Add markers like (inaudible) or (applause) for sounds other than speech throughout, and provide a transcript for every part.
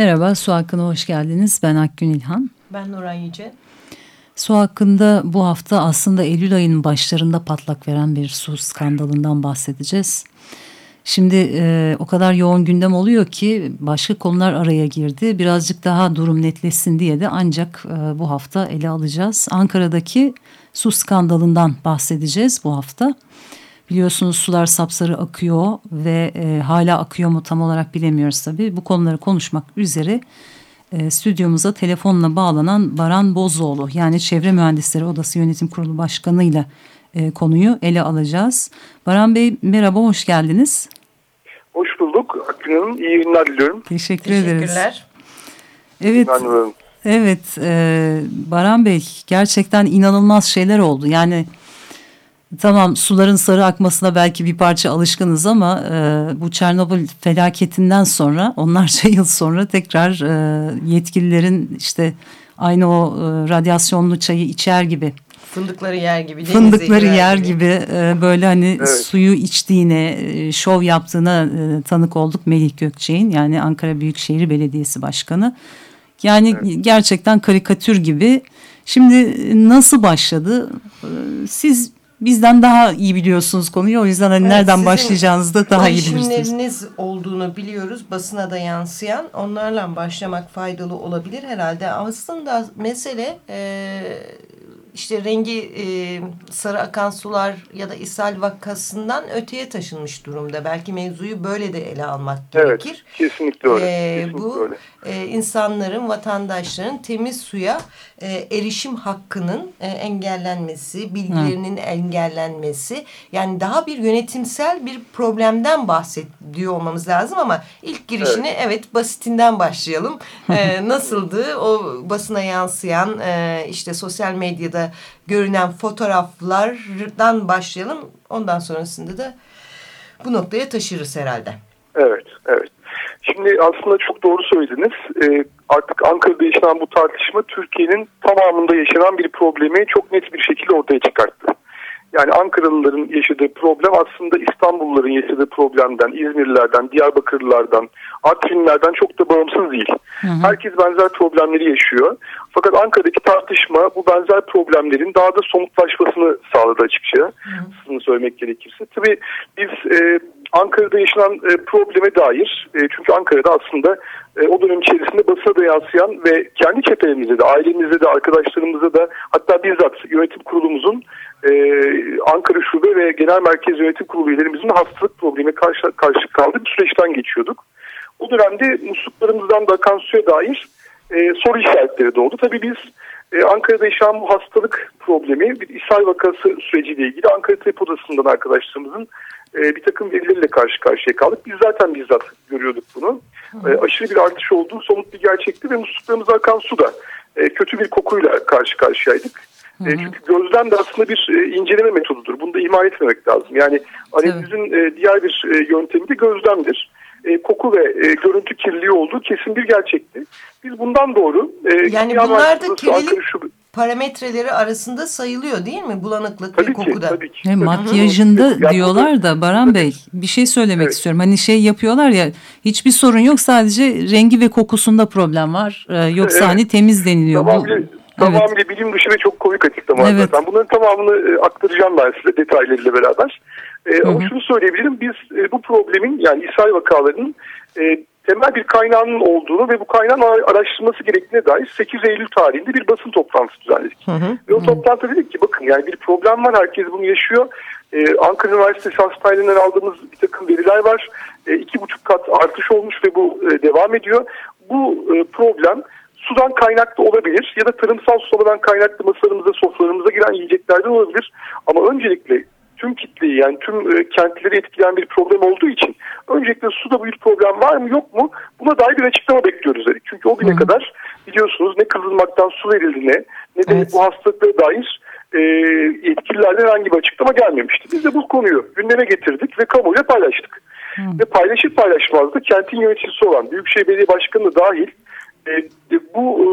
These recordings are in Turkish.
Merhaba, Su Hakkı'na hoş geldiniz. Ben Akgün İlhan. Ben Nuran Yüce. Su hakkında bu hafta aslında Eylül ayının başlarında patlak veren bir su skandalından bahsedeceğiz. Şimdi e, o kadar yoğun gündem oluyor ki başka konular araya girdi. Birazcık daha durum netleşsin diye de ancak e, bu hafta ele alacağız. Ankara'daki su skandalından bahsedeceğiz bu hafta. Biliyorsunuz sular sapsarı akıyor ve e, hala akıyor mu tam olarak bilemiyoruz tabii. Bu konuları konuşmak üzere e, stüdyomuza telefonla bağlanan Baran Bozoğlu yani Çevre Mühendisleri Odası Yönetim Kurulu Başkanı ile e, konuyu ele alacağız. Baran Bey merhaba, hoş geldiniz. Hoş bulduk. Akgün Hanım iyi günler diliyorum. Teşekkür ederiz. Teşekkürler. Evet, evet e, Baran Bey gerçekten inanılmaz şeyler oldu. Yani tamam suların sarı akmasına belki bir parça alışkınız ama e, bu Çernobil felaketinden sonra onlarca (laughs) yıl sonra tekrar e, yetkililerin işte aynı o e, radyasyonlu çayı içer gibi Fındıkları yer gibi. Fındıkları yer gibi, gibi e, böyle hani evet. suyu içtiğine, e, şov yaptığına e, tanık olduk Melih Gökçe'nin yani Ankara Büyükşehir Belediyesi Başkanı. Yani evet. gerçekten karikatür gibi. Şimdi nasıl başladı? Siz bizden daha iyi biliyorsunuz konuyu. O yüzden hani evet, nereden başlayacağınızı da daha iyi bilirsiniz. olduğunu biliyoruz. Basına da yansıyan. Onlarla başlamak faydalı olabilir herhalde. Aslında mesele... E, işte rengi e, sarı akan sular ya da ishal vakasından öteye taşınmış durumda. Belki mevzuyu böyle de ele almak evet, gerekir. Kesinlikle öyle. E, kesinlikle bu öyle. E, insanların, vatandaşların temiz suya e, erişim hakkının e, engellenmesi, bilgilerinin Hı. engellenmesi. Yani daha bir yönetimsel bir problemden bahsediyor olmamız lazım ama ilk girişini evet, evet basitinden başlayalım. E, (laughs) nasıldı? O basına yansıyan e, işte sosyal medyada görünen fotoğraflardan başlayalım. Ondan sonrasında da bu noktaya taşırız herhalde. Evet, evet. Şimdi aslında çok doğru söylediniz. Ee, artık Ankara'da yaşanan bu tartışma Türkiye'nin tamamında yaşanan bir problemi çok net bir şekilde ortaya çıkarttı. Yani Ankaralıların yaşadığı problem aslında İstanbulluların yaşadığı problemden, İzmirlilerden, Diyarbakırlılardan, Artvinlerden çok da bağımsız değil. Hı hı. Herkes benzer problemleri yaşıyor. Fakat Ankara'daki tartışma bu benzer problemlerin daha da somutlaşmasını sağladı açıkça. Hı söylemek gerekirse. Tabii biz e, Ankara'da yaşanan e, probleme dair e, çünkü Ankara'da aslında e, o dönem içerisinde basına da yansıyan ve kendi çetemizde de ailemizde de arkadaşlarımızda da hatta bizzat yönetim kurulumuzun e, Ankara Şube ve Genel Merkez Yönetim Kurulu üyelerimizin hastalık problemi karşı, karşı kaldığı bir süreçten geçiyorduk. O dönemde musluklarımızdan da akan suya dair e, soru işaretleri doğdu. Tabii biz e, Ankara'da yaşanan bu hastalık problemi bir ishal vakası süreciyle ilgili Ankara Tıp Odası'ndan arkadaşlarımızın e, bir takım verileriyle karşı karşıya kaldık. Biz zaten bizzat görüyorduk bunu. E, aşırı bir artış olduğu somut bir gerçekti ve musluklarımıza akan su da e, kötü bir kokuyla karşı karşıyaydık. E, çünkü gözlem de aslında bir e, inceleme metodudur. Bunu da ihmal etmemek lazım. Yani analizin e, diğer bir e, yöntemi de gözlemdir. E, koku ve e, görüntü kirliliği olduğu kesin bir gerçekti. Biz bundan doğru... E, yani bunlar da kirlilik parametreleri arasında sayılıyor değil mi? Bulanıklık tabii ve kokuda. Ki, tabii ki. He, makyajında Hı diyorlar da Baran Bey bir şey söylemek evet. istiyorum. Hani şey yapıyorlar ya hiçbir sorun yok sadece rengi ve kokusunda problem var. Ee, yoksa evet. hani temiz deniliyor. Tamam, Bu, Tamamıyla evet. bilim dışı ve çok komik açıklama evet. zaten. Bunların tamamını e, aktaracağım ben size detaylarıyla beraber. E, hı hı. Ama şunu söyleyebilirim. Biz e, bu problemin yani ishal vakalarının e, temel bir kaynağının olduğunu ve bu kaynağın araştırılması gerektiğine dair 8 Eylül tarihinde bir basın toplantısı düzenledik. Hı hı. Ve o toplantıda dedik ki bakın yani bir problem var herkes bunu yaşıyor. Ee, Ankara Üniversitesi hastanelerinden aldığımız bir takım veriler var. Ee, iki buçuk kat artış olmuş ve bu e, devam ediyor. Bu e, problem sudan kaynaklı olabilir ya da tarımsal sulamadan kaynaklı masalarımıza, sofralarımıza giren yiyeceklerden olabilir. Ama öncelikle tüm kitleyi yani tüm e, kentleri etkileyen bir problem olduğu için öncelikle suda bir problem var mı yok mu buna dair bir açıklama bekliyoruz dedik. Çünkü o güne Hı. kadar biliyorsunuz ne Kızılmak'tan su verildiğine ne de evet. bu hastalıklara dair e, yetkililerden herhangi bir açıklama gelmemişti. Biz de bu konuyu gündeme getirdik ve kamuoyuyla paylaştık. Hı. Ve paylaşıp paylaşmaz da kentin yöneticisi olan Büyükşehir Belediye Başkanı dahil bu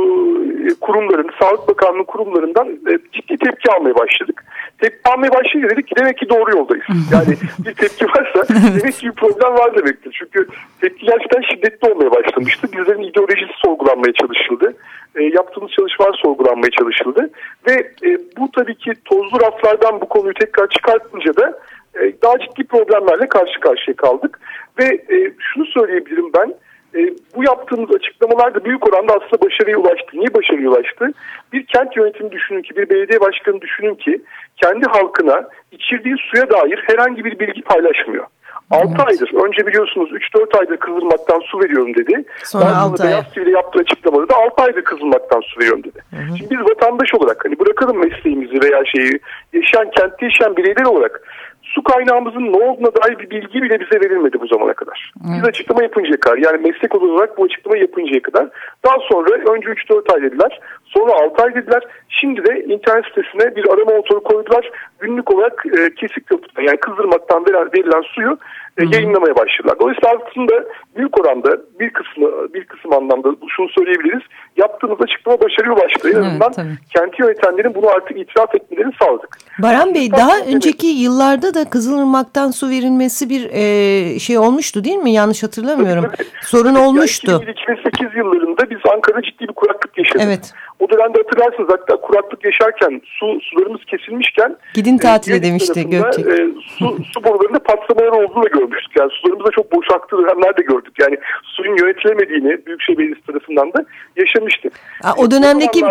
e, kurumların, Sağlık Bakanlığı kurumlarından e, ciddi tepki almaya başladık. Tepki almaya başlayınca dedik ki demek ki doğru yoldayız. Yani bir tepki varsa (laughs) demek ki bir problem var demektir. Çünkü tepki gerçekten şiddetli olmaya başlamıştı. Bizlerin ideolojisi sorgulanmaya çalışıldı. E, yaptığımız çalışmalar sorgulanmaya çalışıldı. Ve e, bu tabii ki tozlu raflardan bu konuyu tekrar çıkartınca da e, daha ciddi problemlerle karşı karşıya kaldık. Ve e, şunu söyleyebilirim ben e, bu yaptığımız açıklamalar da büyük oranda aslında başarıya ulaştı. Niye başarıya ulaştı? Bir kent yönetimi düşünün ki, bir belediye başkanı düşünün ki kendi halkına içirdiği suya dair herhangi bir bilgi paylaşmıyor. 6 evet. aydır, önce biliyorsunuz 3-4 aydır Kızılmak'tan su veriyorum dedi. Sonra Daha 6 ay. Beyaz TV'de yaptığı açıklamada da 6 aydır Kızılmak'tan su veriyorum dedi. Hı hı. Şimdi biz vatandaş olarak hani bırakalım mesleğimizi veya şeyi yaşayan, kentte yaşayan bireyler olarak su kaynağımızın ne olduğuna dair bir bilgi bile bize verilmedi bu zamana kadar. Biz açıklama yapıncaya kadar yani meslek olarak bu açıklama yapıncaya kadar daha sonra önce 3-4 ay dediler sonra 6 ay dediler şimdi de internet sitesine bir arama motoru koydular günlük olarak e, kesik köprüden yani kızdırmaktan verilen suyu e, yayınlamaya başladılar. Dolayısıyla aslında büyük oranda bir kısmı bir kısım anlamda şunu söyleyebiliriz. Yaptığımız açıklama başarıya ulaştı. En azından evet, kenti yönetenlerin bunu artık itiraf etmelerini sağladık. Baran Bey daha önceki yıllarda da Kızılırmak'tan su verilmesi bir e, şey olmuştu değil mi? Yanlış hatırlamıyorum. Tabii, tabii. Sorun tabii, olmuştu. Yani 2008 yıllarında biz Ankara'da ciddi bir kuraklık yaşadık. Evet. O dönemde hatırlarsınız hatta kuraklık yaşarken su sularımız kesilmişken gidin tatile e, demişti Gökçek. E, su, su borularında patlamalar olduğunu da görmüştük. Yani sularımızda çok boşalttığı dönemler de gördük. Yani suyun yönetilemediğini Büyükşehir Belediyesi tarafından da yaşamıştık. Ha, o dönemdeki... O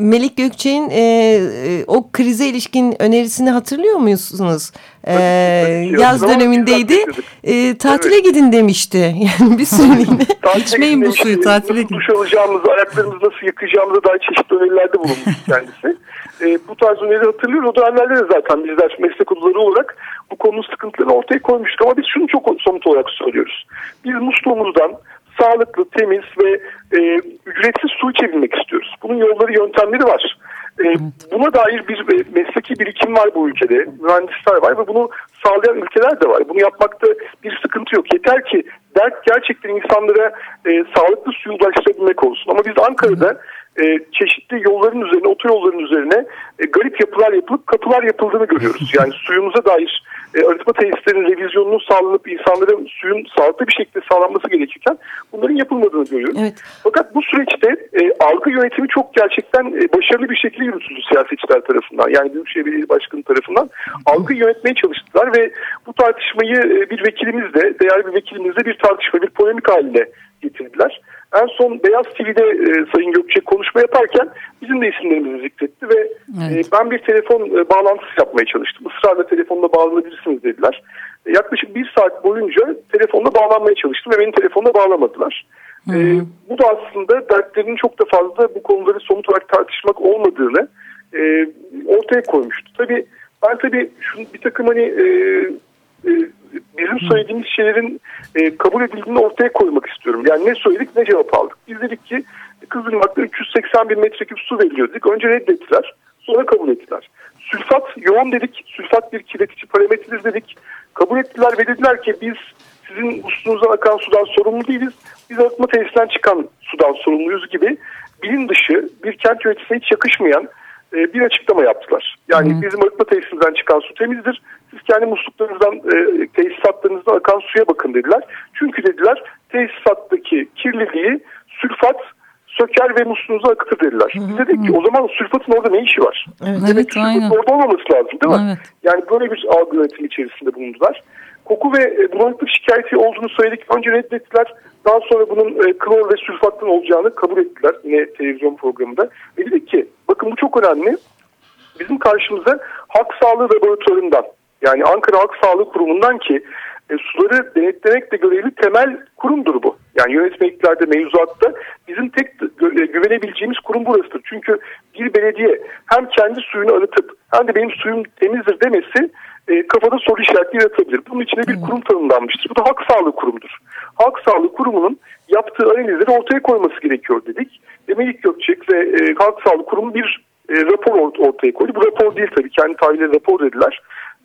Melik Gökçek'in e, e, o krize ilişkin önerisini hatırlıyor musunuz? E, yaz dönemindeydi. E, tatile evet. gidin demişti. (laughs) Yani bir süreliğine. (laughs) İçmeyin bu suyu tatile gidin. Duş alacağımızı, ayaklarımızı nasıl yıkayacağımızı dair çeşitli önerilerde bulunmuş (laughs) kendisi. e, bu tarz önerileri hatırlıyoruz. O dönemlerde de zaten bizler meslek odaları olarak bu konunun sıkıntılarını ortaya koymuştuk. Ama biz şunu çok somut olarak söylüyoruz. Biz musluğumuzdan sağlıklı, temiz ve e, ücretsiz yolları, yöntemleri var. E, buna dair bir mesleki birikim var bu ülkede. Mühendisler var ve bunu sağlayan ülkeler de var. Bunu yapmakta bir sıkıntı yok. Yeter ki dert gerçekten insanlara e, sağlıklı suyu ulaştırabilmek olsun. Ama biz Ankara'da e, çeşitli yolların üzerine, otoyolların üzerine e, garip yapılar yapılıp kapılar yapıldığını görüyoruz. (laughs) Yani suyumuza dair e, arıtma tesislerinin revizyonunun sağlanıp insanların suyun sağlıklı bir şekilde sağlanması gerekirken bunların yapılmadığını görüyoruz. Evet. Fakat bu süreçte e, algı yönetimi çok gerçekten e, başarılı bir şekilde yürütüldü siyasetçiler tarafından. Yani Büyükşehir Belediye Başkanı tarafından algı yönetmeye çalıştılar ve bu tartışmayı e, bir vekilimizle, değerli bir vekilimizle bir tartışma, bir polemik haline getirdiler. En son Beyaz TV'de e, Sayın Gökçek konuşma yaparken bizim de isimlerimizi zikretti ve evet. e, ben bir telefon e, bağlantısı yapmaya çalıştım. Israrla telefonla bağlanabilirsiniz dediler. E, yaklaşık bir saat boyunca telefonla bağlanmaya çalıştım ve beni telefonla bağlamadılar. E, bu da aslında dertlerinin çok da fazla bu konuları somut olarak tartışmak olmadığını e, ortaya koymuştu. Tabii ben tabii şunu bir takım hani e, e, bizim söylediğimiz şeylerin e, kabul edildiğini ortaya koymak istiyorum. Yani ne söyledik ne cevap aldık. Biz dedik ki Kızılırmak'ta 380 bin metreküp su veriliyor. Önce reddettiler sonra kabul ettiler. Sülfat yoğun dedik. Sülfat bir kirletici parametredir dedik. Kabul ettiler ve dediler ki biz sizin üstünüzden akan sudan sorumlu değiliz. Biz arıtma tesisinden çıkan sudan sorumluyuz gibi bilim dışı bir kent yöneticisine hiç yakışmayan e, bir açıklama yaptılar. Yani hmm. bizim arıtma tesisimizden çıkan su temizdir. Siz kendi musluklarınızdan, e, tesisatlarınızdan akan suya bakın dediler. Çünkü dediler tesisattaki kirliliği sülfat söker ve musluğunuza akıtır dediler. Hı hı. Biz dedik ki o zaman sülfatın orada ne işi var? Evet, Demek evet, sülfatın orada olmaması lazım değil mi? Evet. Yani böyle bir algı yönetimi içerisinde bulundular. Koku ve e, bulanıklık şikayeti olduğunu söyledik. Önce reddettiler. Daha sonra bunun e, klor ve sülfattan olacağını kabul ettiler yine televizyon programında. Ve dedik ki bakın bu çok önemli. Bizim karşımıza Halk Sağlığı Laboratuvarı'ndan yani Ankara Halk Sağlığı Kurumu'ndan ki e, suları denetlemekle görevli temel kurumdur bu. Yani yönetmeliklerde, mevzuatta bizim tek e, güvenebileceğimiz kurum burasıdır. Çünkü bir belediye hem kendi suyunu arıtıp hem de benim suyum temizdir demesi e, kafada soru işaretleri yaratabilir. Bunun içine bir kurum tanımlanmıştır. Bu da Halk Sağlığı Kurumu'dur. Halk Sağlığı Kurumu'nun yaptığı analizleri ortaya koyması gerekiyor dedik. Ve Melik Gökçek ve e, Halk Sağlığı Kurumu bir e, rapor ortaya koydu. Bu rapor değil tabii kendi tabiriyle rapor dediler.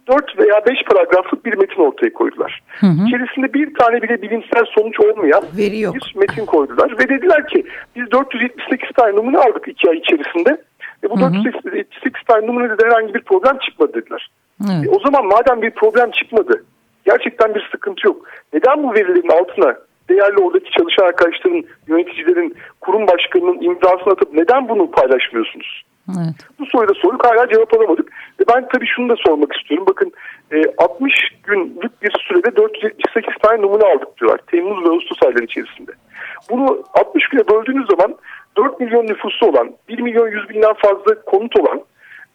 4 veya 5 paragraflık bir metin ortaya koydular. Hı hı. İçerisinde bir tane bile bilimsel sonuç olmayan Veri yok. bir metin koydular. Ve dediler ki biz 478 tane numune aldık 2 ay içerisinde. Ve bu hı hı. 478 tane numunede herhangi bir problem çıkmadı dediler. Evet. E, o zaman madem bir problem çıkmadı, gerçekten bir sıkıntı yok. Neden bu verilerin altına değerli oradaki çalışan arkadaşların, yöneticilerin, kurum başkanının imzasını atıp neden bunu paylaşmıyorsunuz? Evet. Bu soruyu da sorduk hala cevap alamadık. Ve ben tabii şunu da sormak istiyorum. Bakın e, 60 günlük bir sürede 478 tane numune aldık diyorlar. Temmuz ve Ağustos ayları içerisinde. Bunu 60 güne böldüğünüz zaman 4 milyon nüfusu olan, 1 milyon 100 binden fazla konut olan,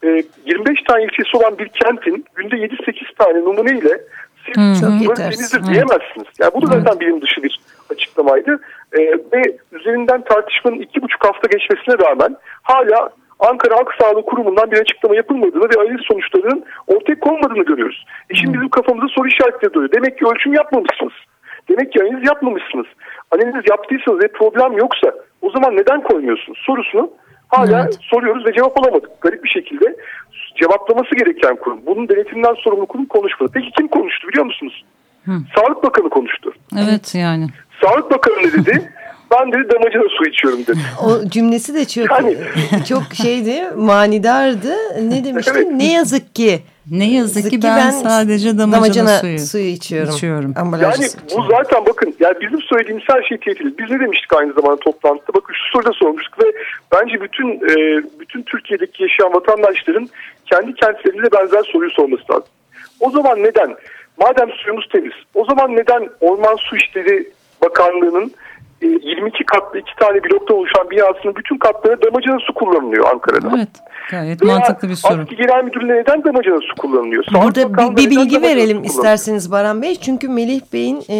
e, 25 tane ilçesi olan bir kentin günde 7-8 tane numune ile siz temizdir diyemezsiniz. Yani bu da zaten bilim dışı bir açıklamaydı. E, ve üzerinden tartışmanın iki buçuk hafta geçmesine rağmen hala Ankara Halk Sağlığı Kurumu'ndan bir açıklama yapılmadığını ve analiz sonuçlarının ortaya konmadığını görüyoruz. E şimdi bizim kafamızda soru işaretleri duruyor. Demek ki ölçüm yapmamışsınız. Demek ki analiz yapmamışsınız. Analiz yaptıysanız ve problem yoksa o zaman neden koymuyorsunuz sorusunu hala evet. soruyoruz ve cevap alamadık. Garip bir şekilde cevaplaması gereken kurum. Bunun denetimden sorumlu kurum konuşmadı. Peki kim konuştu biliyor musunuz? Hı. Sağlık Bakanı konuştu. Evet yani. Sağlık Bakanı ne dedi? (laughs) ben dedi damacana su içiyorum dedi. O cümlesi de çok yani... (laughs) çok şeydi manidardı. Ne demişti? Evet. Ne yazık ki. Ne yazık ki ben, ben sadece damacana, damacana suyu, suyu içiyorum. içiyorum. Yani bu zaten bakın yani bizim söylediğimiz her şey tehlikeli. Biz ne demiştik aynı zamanda toplantıda? Bakın şu soruda sormuştuk ve bence bütün e, bütün Türkiye'deki yaşayan vatandaşların kendi kentlerinde benzer soruyu sorması lazım. O zaman neden? Madem suyumuz temiz, o zaman neden Orman Su İşleri Bakanlığı'nın 22 katlı iki tane bloktan oluşan binasının bütün katlarına damacana su kullanılıyor Ankara'da. Evet. Gayet Veya mantıklı bir soru. Aski Genel Müdürlüğü'ne neden damacana su kullanılıyor? Sağlık Burada bir, bir bilgi verelim isterseniz Baran Bey. Çünkü Melih Bey'in e,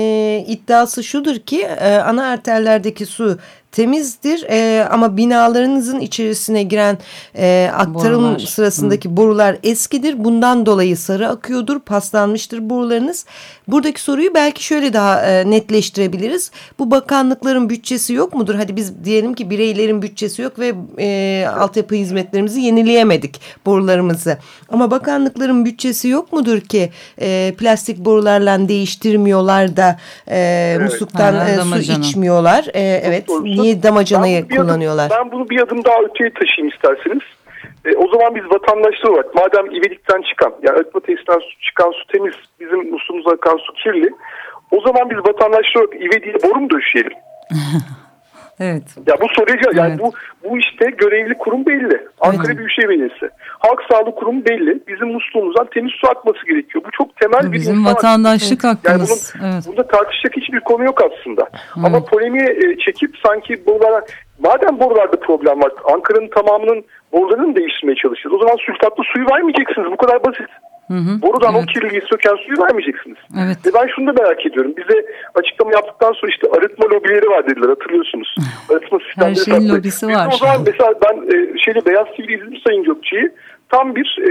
iddiası şudur ki e, ana arterlerdeki su temizdir e, ama binalarınızın içerisine giren e, aktarım borular. sırasındaki Hı. borular eskidir. Bundan dolayı sarı akıyordur, paslanmıştır borularınız. Buradaki soruyu belki şöyle daha e, netleştirebiliriz. Bu bakanlıkların bütçesi yok mudur? Hadi biz diyelim ki bireylerin bütçesi yok ve e, altyapı hizmetlerimizi yenileyemedik borularımızı. Ama bakanlıkların bütçesi yok mudur ki e, plastik borularla değiştirmiyorlar da e, evet. musluktan e, su içmiyorlar? E, evet. Niye damacanayı ben kullanıyorlar? Adım, ben bunu bir adım daha öteye taşıyayım isterseniz. E, o zaman biz vatandaşlar olarak madem İvedik'ten çıkan yani arıtma tesisinden çıkan su temiz bizim musluğumuza akan su kirli. O zaman biz vatandaşlar olarak İvedik'e boru mu döşeyelim? (laughs) Evet. Ya bu soruya yani evet. bu bu işte görevli kurum belli. Ankara evet. Büyükşehir Belediyesi. Halk Sağlığı Kurumu belli. Bizim musluğumuzdan temiz su akması gerekiyor. Bu çok temel bu bir bizim vatandaşlık hakkımız. Yani bunun, evet. Bunda tartışacak hiçbir konu yok aslında. Evet. Ama polemiğe e, çekip sanki borulara madem borularda problem var Ankara'nın tamamının borularını değiştirmeye çalışacağız. O zaman sülfatlı suyu vermeyeceksiniz. Bu kadar basit. Hı hı, Borudan evet. o kirliliği söken suyu vermeyeceksiniz. Evet. Ve ben şunu da merak ediyorum. Bize açıklama yaptıktan sonra işte arıtma lobileri var dediler hatırlıyorsunuz. (sighs) Arıtma sistemleri. Her şeyin lobisi var. O zaman mesela ben e, şeyde Beyaz TV izledim Sayın Gökçe'yi. Tam bir e,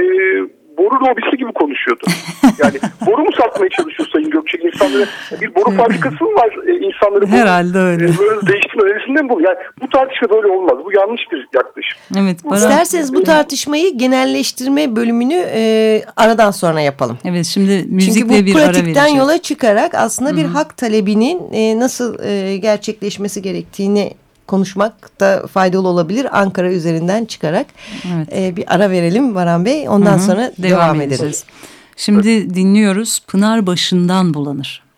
boru lobisi gibi konuşuyordu. (laughs) Yani boru mu satmaya çalışıyor Sayın Gökçek? İnsanlara bir boru fabrikası mı var? E, insanları Herhalde öyle. E, böyle değiştirme önerisinde mi bu? Yani bu tartışma böyle olmaz. Bu yanlış bir yaklaşım. Evet. Bana... İsterseniz bu tartışmayı genelleştirme bölümünü e, aradan sonra yapalım. Evet şimdi müzikle bir ara vereceğiz. Çünkü bu pratikten yola çıkarak aslında Hı -hı. bir hak talebinin e, nasıl e, gerçekleşmesi gerektiğini konuşmak da faydalı olabilir Ankara üzerinden çıkarak. Evet. E, bir ara verelim Varan Bey ondan Hı -hı. sonra devam, devam ederiz. Şimdi dinliyoruz Pınar başından bulanır.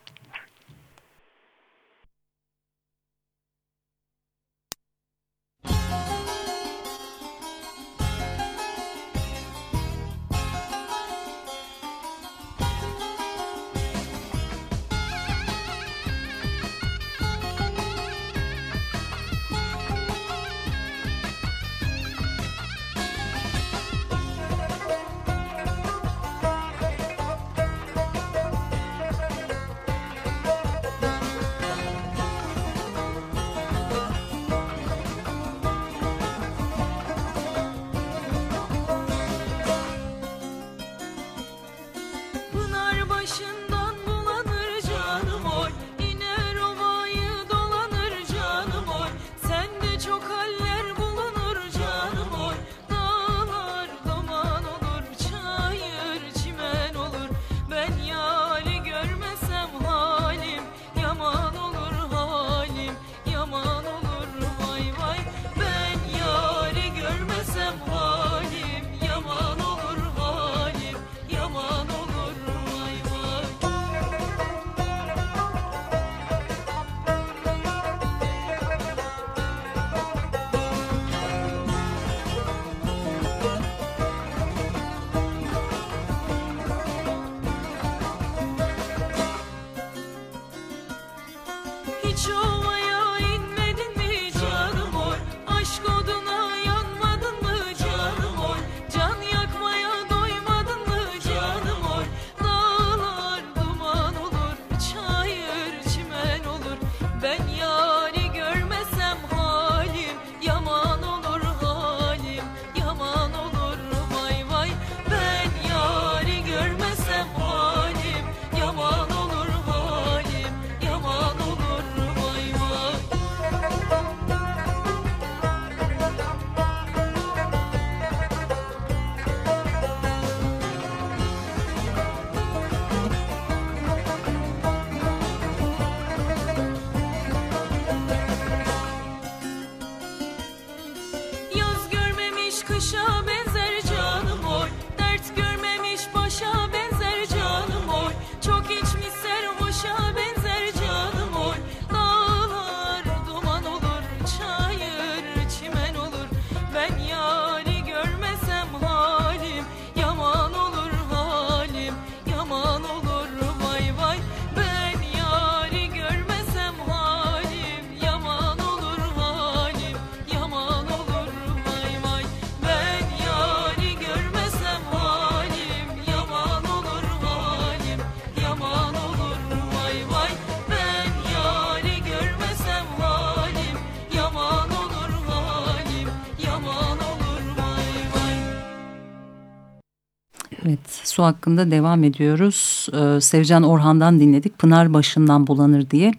Su hakkında devam ediyoruz. Ee, Sevcan Orhan'dan dinledik. Pınar başından bulanır diye.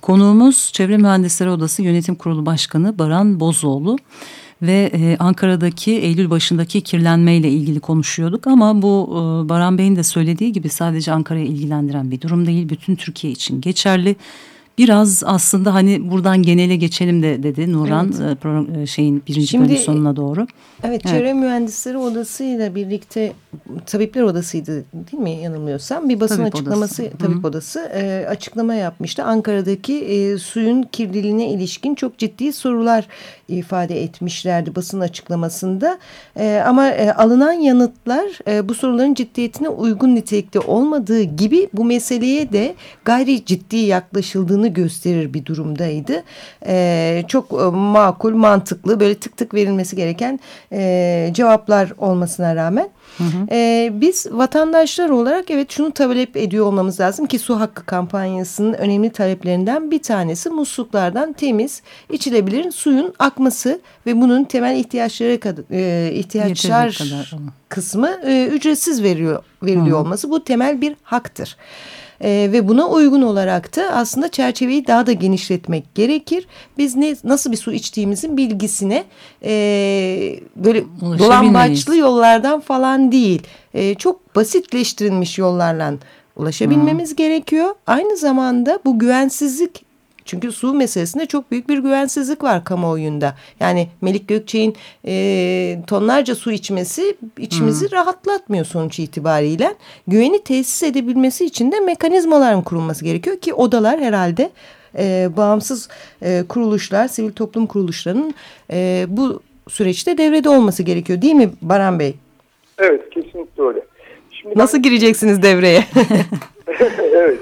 Konuğumuz Çevre Mühendisleri Odası Yönetim Kurulu Başkanı Baran Bozoğlu ve e, Ankara'daki Eylül başındaki kirlenmeyle ilgili konuşuyorduk ama bu e, Baran Bey'in de söylediği gibi sadece Ankara'yı ilgilendiren bir durum değil bütün Türkiye için geçerli biraz aslında hani buradan genele geçelim de dedi Nuran evet. E, şeyin birinci Şimdi, bölüm sonuna doğru. Evet, Çevre evet. Mühendisleri Odası ile birlikte Tabipler Odası'ydı değil mi yanılmıyorsam bir basın tabip açıklaması odası. Tabip Hı. Odası e, açıklama yapmıştı. Ankara'daki e, suyun kirliliğine ilişkin çok ciddi sorular ifade etmişlerdi basın açıklamasında. E, ama e, alınan yanıtlar e, bu soruların ciddiyetine uygun nitelikte olmadığı gibi bu meseleye de gayri ciddi yaklaşıldığını gösterir bir durumdaydı. E, çok e, makul, mantıklı böyle tık tık verilmesi gereken e, cevaplar olmasına rağmen Hı hı. Ee, biz vatandaşlar olarak evet şunu talep ediyor olmamız lazım ki su hakkı kampanyasının önemli taleplerinden bir tanesi musluklardan temiz içilebilir suyun akması ve bunun temel ihtiyaçları kadar, e, ihtiyaçlar kadar. kısmı e, ücretsiz veriyor veriliyor hı hı. olması bu temel bir haktır. E, ve buna uygun olarak da aslında çerçeveyi daha da genişletmek gerekir. Biz ne nasıl bir su içtiğimizin bilgisine e, böyle dolambaçlı yollardan falan değil. E, çok basitleştirilmiş yollarla ulaşabilmemiz hmm. gerekiyor. Aynı zamanda bu güvensizlik çünkü su meselesinde çok büyük bir güvensizlik var kamuoyunda. Yani Melik Gökçe'nin e, tonlarca su içmesi içimizi hmm. rahatlatmıyor sonuç itibariyle. Güveni tesis edebilmesi için de mekanizmaların kurulması gerekiyor ki odalar herhalde e, bağımsız e, kuruluşlar, sivil toplum kuruluşlarının e, bu süreçte devrede olması gerekiyor değil mi Baran Bey? Evet kesinlikle öyle. Şimdi Nasıl ben... gireceksiniz devreye? (laughs) (laughs) evet.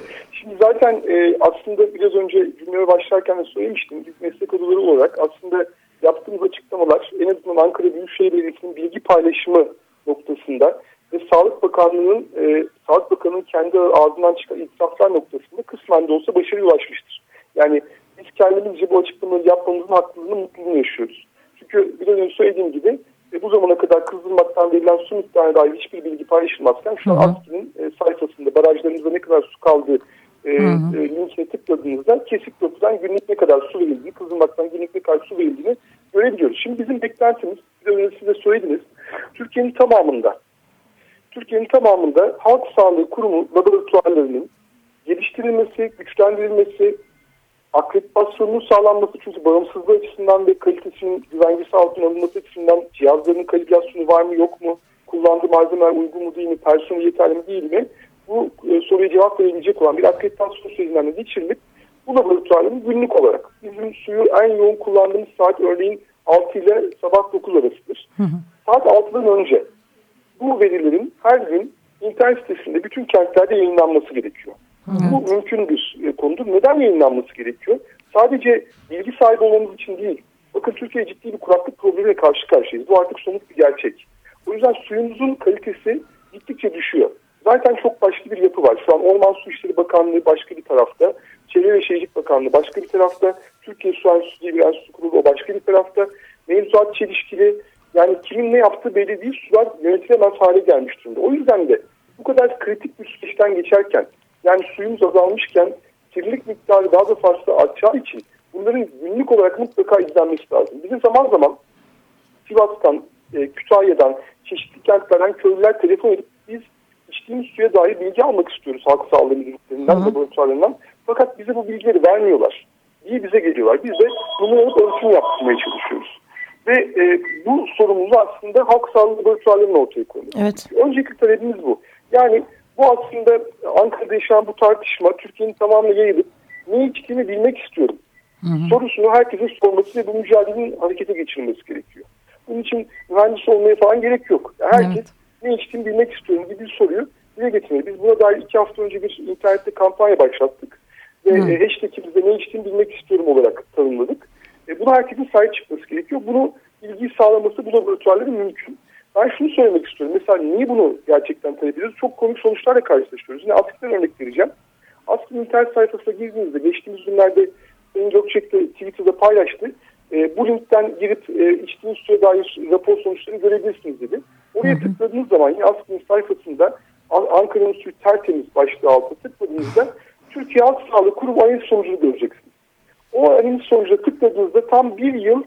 Zaten e, aslında biraz önce cümleye başlarken de söylemiştim. Biz meslek odaları olarak aslında yaptığımız açıklamalar en azından Ankara Büyükşehir Belediyesi'nin bilgi paylaşımı noktasında ve Sağlık Bakanlığı'nın e, Sağlık Bakanı'nın kendi ağzından çıkan itiraflar noktasında kısmen de olsa başarıya ulaşmıştır. Yani biz kendimizce bu açıklamaları yapmamızın haklılığını, mutluluğunu yaşıyoruz. Çünkü biraz önce söylediğim gibi e, bu zamana kadar kızdırmaktan verilen su miktarına dair hiçbir bilgi paylaşılmazken şu an ASKİ'nin e, sayfasında barajlarımızda ne kadar su kaldığı e, e, tıkladığınızda kesik dokudan günlük ne kadar su verildiği, Kızılmak'tan günlük ne kadar su verildiğini görebiliyoruz. Şimdi bizim beklentimiz, siz de söylediniz, Türkiye'nin tamamında, Türkiye'nin tamamında halk sağlığı kurumu laboratuvarlarının geliştirilmesi, güçlendirilmesi, akreditasyonunun sağlanması çünkü bağımsızlığı açısından ve kalitesinin güvencesi altına alınması açısından cihazların kalibrasyonu var mı yok mu, kullandığı malzemeler uygun mu değil mi, personel yeterli mi değil mi bu e, soruya cevap verebilecek olan bir akreditasyon sürecinden de geçirilip bu laboratuvarların günlük olarak bizim suyu en yoğun kullandığımız saat örneğin 6 ile sabah 9 arasıdır. Hı hı. Saat 6'dan önce bu verilerin her gün internet sitesinde bütün kentlerde yayınlanması gerekiyor. Evet. Bu mümkün bir e, konudur. Neden yayınlanması gerekiyor? Sadece bilgi sahibi olmamız için değil. Bakın Türkiye ciddi bir kuraklık problemiyle karşı karşıyayız. Bu artık somut bir gerçek. O yüzden suyumuzun kalitesi gittikçe düşüyor. Zaten çok başka bir yapı var. Şu an Orman Su İşleri Bakanlığı başka bir tarafta. Çevre ve Şehircilik Bakanlığı başka bir tarafta. Türkiye Su Enstitüsü diye bir enstitü kurulu o başka bir tarafta. Mevzuat çelişkili. Yani kimin ne yaptığı belli değil. Sular yönetilemez hale gelmiş durumda. O yüzden de bu kadar kritik bir süreçten geçerken yani suyumuz azalmışken kirlilik miktarı daha da fazla artacağı için bunların günlük olarak mutlaka izlenmesi lazım. Bizim zaman zaman Sivas'tan, e, Kütahya'dan, çeşitli kentlerden köylüler telefon edip içtiğimiz suya dair bilgi almak istiyoruz halk sağlığı müdürlüklerinden, laboratuvarlarından. Fakat bize bu bilgileri vermiyorlar diye bize geliyorlar. Biz de bunu alıp ölçüm yapmaya çalışıyoruz. Ve e, bu sorumluluğu aslında halk sağlığı laboratuvarlarının ortaya koyuyor. Evet. Önceki talebimiz bu. Yani bu aslında Ankara'da yaşanan bu tartışma Türkiye'nin tamamına yayılıp ne içtiğini bilmek istiyorum. Hı hı. Sorusunu herkesin sorması ve bu mücadelenin harekete geçirilmesi gerekiyor. Bunun için mühendis olmaya falan gerek yok. Herkes evet. Ne içtiğini bilmek istiyorum gibi bir soruyu dile getirmeli. Biz buna dair iki hafta önce bir internette kampanya başlattık. Ve hı. E, hashtag'imizde ne içtiğini bilmek istiyorum olarak tanımladık. E, buna herkesin sahip çıkması gerekiyor. Bunu bilgiyi sağlaması bu laboratuvarların mümkün. Ben şunu söylemek istiyorum. Mesela niye bunu gerçekten talep ediyoruz? Çok komik sonuçlarla karşılaşıyoruz. Yine Askı'dan örnek vereceğim. Askı'nın internet sayfasına girdiğinizde geçtiğimiz günlerde Sayın Gökçek de Twitter'da paylaştı. E, bu linkten girip e, içtiğiniz suya dair rapor sonuçlarını görebilirsiniz dedi. Oraya hı hı. tıkladığınız zaman yine Askı'nın sayfasında Ankara'nın suyu tertemiz başlığı altına tıkladığınızda Türkiye Halk Sağlığı Kurumu analiz sonucunu göreceksiniz. O analiz sonucuna tıkladığınızda tam bir yıl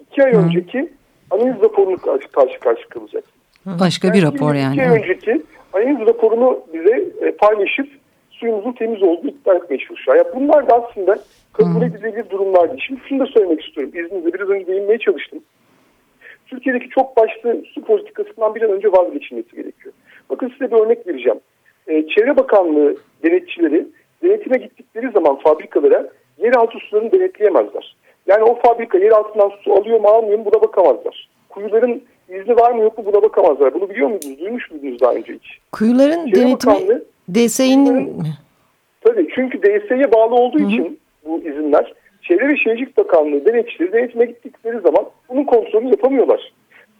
iki ay hı. önceki analiz raporunu karşı karşı, karşı kalacak. Başka bir rapor yani. İki önceki analiz raporunu bize e, paylaşıp suyumuzun temiz olduğunu iddia etmeye çalışıyor. Yani bunlar da aslında kabul edilebilir durumlar değil. Şimdi şunu da söylemek istiyorum. İzninizle biraz önce değinmeye çalıştım. Türkiye'deki çok başlı su politikasından bir an önce vazgeçilmesi gerekiyor. Bakın size bir örnek vereceğim. Ee, Çevre Bakanlığı denetçileri denetime gittikleri zaman fabrikalara yeraltı sularını denetleyemezler. Yani o fabrika yer altından su alıyor mu almıyor mu buna bakamazlar. Kuyuların izni var mı yok mu buna bakamazlar. Bunu biliyor muydunuz? Duymuş muydunuz daha önce hiç? Kuyuların Çevre denetimi DSİ'nin Tabii çünkü DSİ'ye bağlı olduğu Hı -hı. için bu izinler Çevre ve Şehircilik Bakanlığı denetçileri denetime gittikleri zaman bunun kontrolünü yapamıyorlar.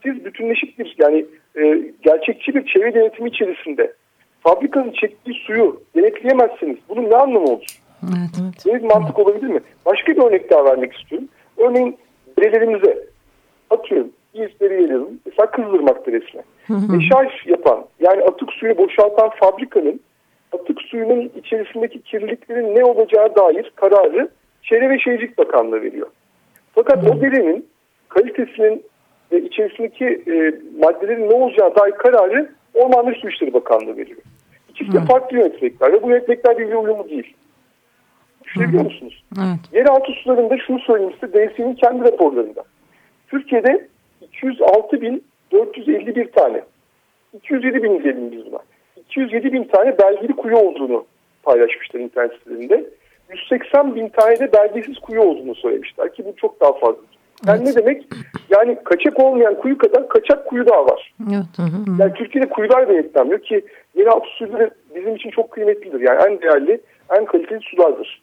Siz bütünleşik bir yani e, gerçekçi bir çevre denetimi içerisinde fabrikanın çektiği suyu denetleyemezsiniz. Bunun ne anlamı olur? Evet, evet. Bir mantık olabilir mi? Başka bir örnek daha vermek istiyorum. Örneğin derelerimize atıyorum İzleri geliyorum. Mesela Kızdırmak'ta resmen. Eşarj yapan yani atık suyu boşaltan fabrikanın atık suyunun içerisindeki kirliliklerin ne olacağı dair kararı Çevre ve Şehircilik Bakanlığı veriyor. Fakat o derenin kalitesinin ve içerisindeki e, maddelerin ne olacağı dair kararı Orman Su İşleri Bakanlığı veriyor. İkisi de farklı yönetmekler ve bu yönetmekler birbirine uyumlu değil. Düşünebiliyor musunuz? Evet. Yeraltı sularında şunu söyleyeyim size DSİ'nin kendi raporlarında. Türkiye'de 206.451 tane 207 bin diyelim biz buna. 207 bin tane belgeli kuyu olduğunu paylaşmışlar internet sitelerinde. 180 bin tane de belgesiz kuyu olduğunu söylemişler ki bu çok daha fazla. Yani evet. ne demek? Yani kaçak olmayan kuyu kadar kaçak kuyu daha var. Evet. Hı hı. Yani Türkiye'de kuyular denetlenmiyor ki yeraltı suları bizim için çok kıymetlidir. Yani en değerli, en kaliteli sulardır.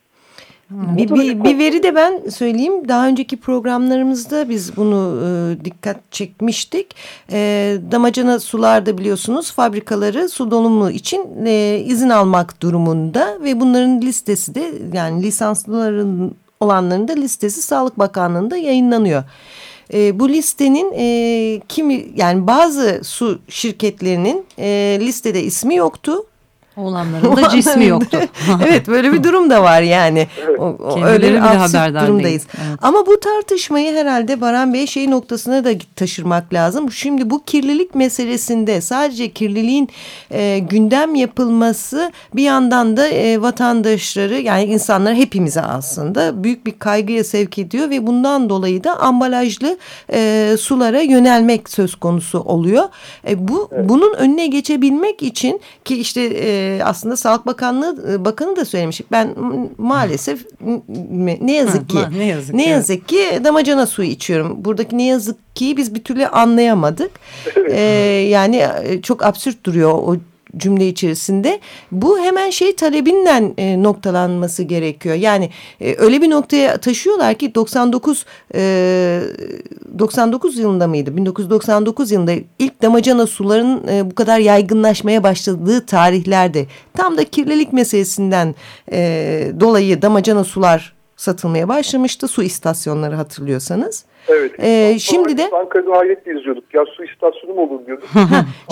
Bir, bir, bir veri de ben söyleyeyim. Daha önceki programlarımızda biz bunu e, dikkat çekmiştik. E, damacana sularda biliyorsunuz fabrikaları su dolumu için e, izin almak durumunda ve bunların listesi de yani lisanslıların olanların da listesi Sağlık Bakanlığı'nda yayınlanıyor. E, bu listenin e, kimi yani bazı su şirketlerinin e, listede ismi yoktu. Olanların da (laughs) cismi yoktu. (laughs) evet böyle bir durum da var yani. Evet. O, o, öyle bir absürt durumdayız. Evet. Ama bu tartışmayı herhalde Baran Bey şey noktasına da taşırmak lazım. Şimdi bu kirlilik meselesinde sadece kirliliğin e, gündem yapılması bir yandan da e, vatandaşları yani insanlar hepimize aslında büyük bir kaygıya sevk ediyor ve bundan dolayı da ambalajlı e, sulara yönelmek söz konusu oluyor. E, bu evet. bunun önüne geçebilmek için ki işte e, aslında Sağlık Bakanlığı e, Bakanı da söylemiş. Ben maalesef ne yazık ki ne yazık, ne yazık ki damacana suyu içiyorum. Buradaki ne yazık ki biz bir türlü anlayamadık. Evet. Ee, yani e, çok absürt duruyor o cümle içerisinde bu hemen şey talebinden e, noktalanması gerekiyor. Yani e, öyle bir noktaya taşıyorlar ki 99 e, 99 yılında mıydı? 1999 yılında ilk damacana suların e, bu kadar yaygınlaşmaya başladığı tarihlerde tam da kirlilik meselesinden e, dolayı damacana sular satılmaya başlamıştı. Su istasyonları hatırlıyorsanız. Evet. Ee, şimdi de Ankara'da hayretle izliyorduk. Ya su istasyonu mu olur diyorduk.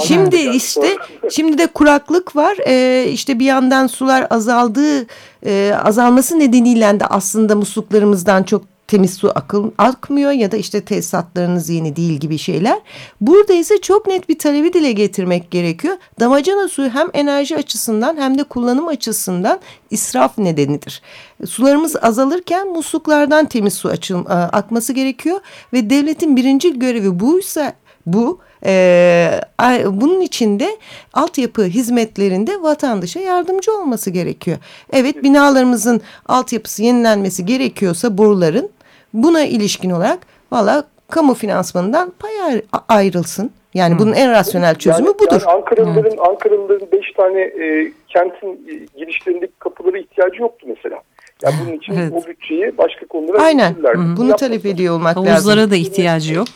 şimdi işte (laughs) şimdi de kuraklık var. Ee, işte bir yandan sular azaldığı e, azalması nedeniyle de aslında musluklarımızdan çok temiz su akıl, akmıyor ya da işte tesisatlarınız yeni değil gibi şeyler. Burada ise çok net bir talebi dile getirmek gerekiyor. Damacana suyu hem enerji açısından hem de kullanım açısından israf nedenidir. Sularımız azalırken musluklardan temiz su açıl, akması gerekiyor ve devletin birinci görevi buysa bu ee, bunun içinde altyapı hizmetlerinde vatandaşa yardımcı olması gerekiyor. Evet binalarımızın altyapısı yenilenmesi gerekiyorsa boruların Buna ilişkin olarak valla kamu finansmanından pay ayrılsın. Yani Hı. bunun en rasyonel çözümü yani, budur. Yani Ankaralıların, Hı. Ankaralıların beş tane e, kentin e, girişlerindeki kapılara ihtiyacı yoktu mesela. Yani bunun için evet. o bütçeyi başka konulara Aynen. Bunu talep ediyor olmak Havuzlara lazım. Havuzlara da ihtiyacı yok.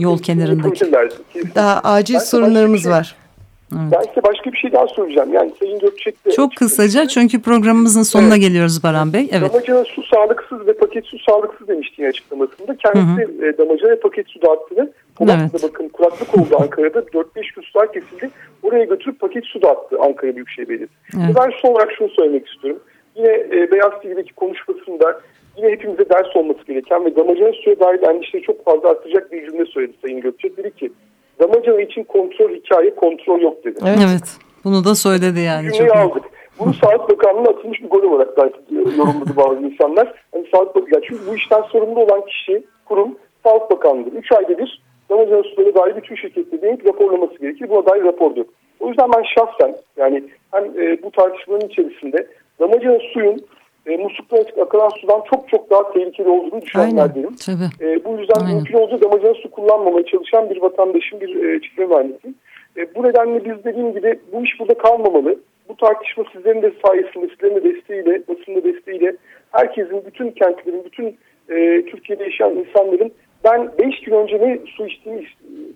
Yol kenarındaki. Daha acil sorunlarımız şey, var. Evet. Ben size başka bir şey daha söyleyeceğim. Yani Sayın Gökçek de... Çok kısaca çünkü programımızın sonuna evet. geliyoruz Baran Bey. Evet. Damacana su sağlıksız ve paket su sağlıksız demişti yine açıklamasında. Kendisi hı hı. E, damacana ve paket su dağıttığını Polatlı'da evet. bakın kuraklık oldu Ankara'da. 4-5 gün sular kesildi. Oraya götürüp paket su dağıttı Ankara Büyükşehir Belediyesi. Evet. Ben son olarak şunu söylemek istiyorum. Yine e, Beyaz TV'deki konuşmasında yine hepimize ders olması gereken ve damacana suya dair endişeyi çok fazla arttıracak bir cümle söyledi Sayın Gökçek. Dedi ki Damacana için kontrol hikaye kontrol yok dedi. Evet. evet. Bunu da söyledi yani. Cümleyi çok aldık. Bunu Sağlık Bakanlığı'na atılmış bir gol olarak belki yorumladı (laughs) bazı insanlar. Hani Sağlık Bakanlığı, çünkü bu işten sorumlu olan kişi, kurum Sağlık Bakanlığı. Üç ayda bir damacana suları dair bütün şirketlerin raporlaması gerekir. Buna dair rapor yok. O yüzden ben şahsen yani hem e, bu tartışmanın içerisinde damacana suyun e, musluktan açık akılan sudan çok çok daha tehlikeli olduğunu düşünenlerdenim. E, bu yüzden Aynen. mümkün olduğu damacana su kullanmamaya çalışan bir vatandaşın bir e, çiftliğe mühendisiyim. E, bu nedenle biz dediğim gibi bu iş burada kalmamalı. Bu tartışma sizlerin de sayesinde, sizlerin de desteğiyle, basında desteğiyle herkesin, bütün kentlerin, bütün e, Türkiye'de yaşayan insanların ben 5 gün önce ne su içtiğimi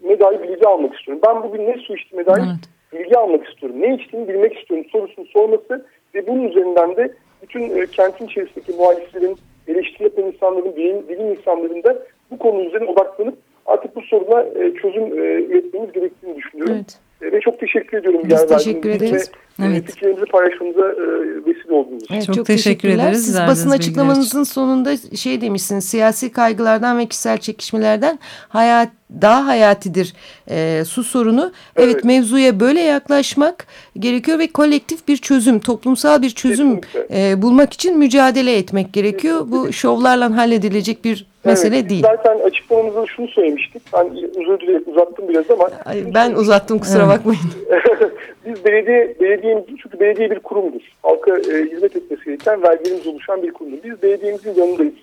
ne dair bilgi almak istiyorum. Ben bugün ne su içtiğime dair evet. bilgi almak istiyorum. Ne içtiğimi bilmek istiyorum sorusunu sorması ve bunun üzerinden de bütün e, kentin içerisindeki muhaliflerin, eleştiri yapan insanların, bilim, bilim insanların da bu konu üzerine odaklanıp artık bu soruna e, çözüm e, üretmemiz gerektiğini düşünüyorum. Evet. E, ve çok teşekkür ediyorum. Biz teşekkür ederiz. Ve, evet. Fikirlerinizi paylaşmamıza e, vesile olduğunuz için. Evet, çok, çok teşekkür ederiz. Siz basın açıklamanızın sonunda şey demişsiniz. Siyasi kaygılardan ve kişisel çekişmelerden hayat daha hayatidir e, su sorunu. Evet. evet mevzuya böyle yaklaşmak gerekiyor ve kolektif bir çözüm, toplumsal bir çözüm e, bulmak için mücadele etmek gerekiyor. Bu şovlarla halledilecek bir mesele evet, değil. Zaten açıklamamızda şunu söylemiştik. Ben özür dilerim uzattım biraz ama. Ay, ben uzattım kusura evet. bakmayın. (laughs) Biz belediye, belediye çünkü belediye bir kurumdur. Halka e, hizmet etmesi gereken vergilerimiz oluşan bir kurumdur. Biz belediyemizin yanındayız.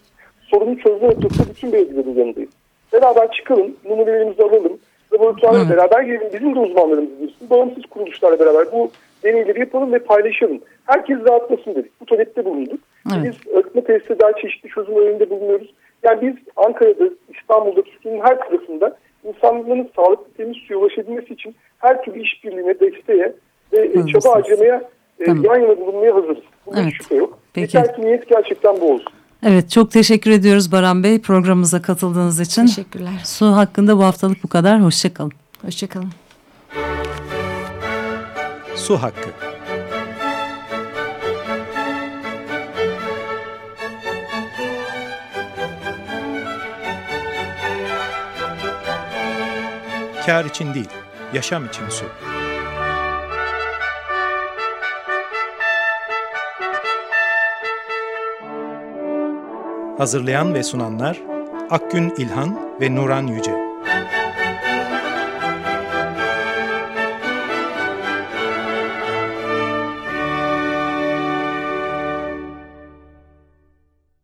Sorunu çözme noktasında bütün belediyelerin yanındayız. Beraber çıkalım, numunelerimizi alalım, laboratuvarla evet. beraber gelin, bizim de uzmanlarımız girsin, bağımsız kuruluşlarla beraber bu deneyleri yapalım ve paylaşalım. Herkes rahatlasın dedik. Bu talepte bulunduk. Evet. Biz öğretme tesiste daha çeşitli çözüm önünde bulunuyoruz. Yani biz Ankara'da, İstanbul'da, Türkiye'nin her tarafında insanların sağlıklı temiz suya ulaşabilmesi için her türlü işbirliğine, desteğe ve Hızlısınız. çaba harcamaya e, tamam. yan yana bulunmaya hazırız. Bunun evet. şüphe yok. Peki. Yeter ki niyet gerçekten bu olsun. Evet çok teşekkür ediyoruz Baran Bey programımıza katıldığınız için. Teşekkürler. Su hakkında bu haftalık bu kadar. Hoşçakalın. Hoşçakalın. Su hakkı. Kar için değil yaşam için su. Hazırlayan ve sunanlar Akgün İlhan ve Nuran Yüce.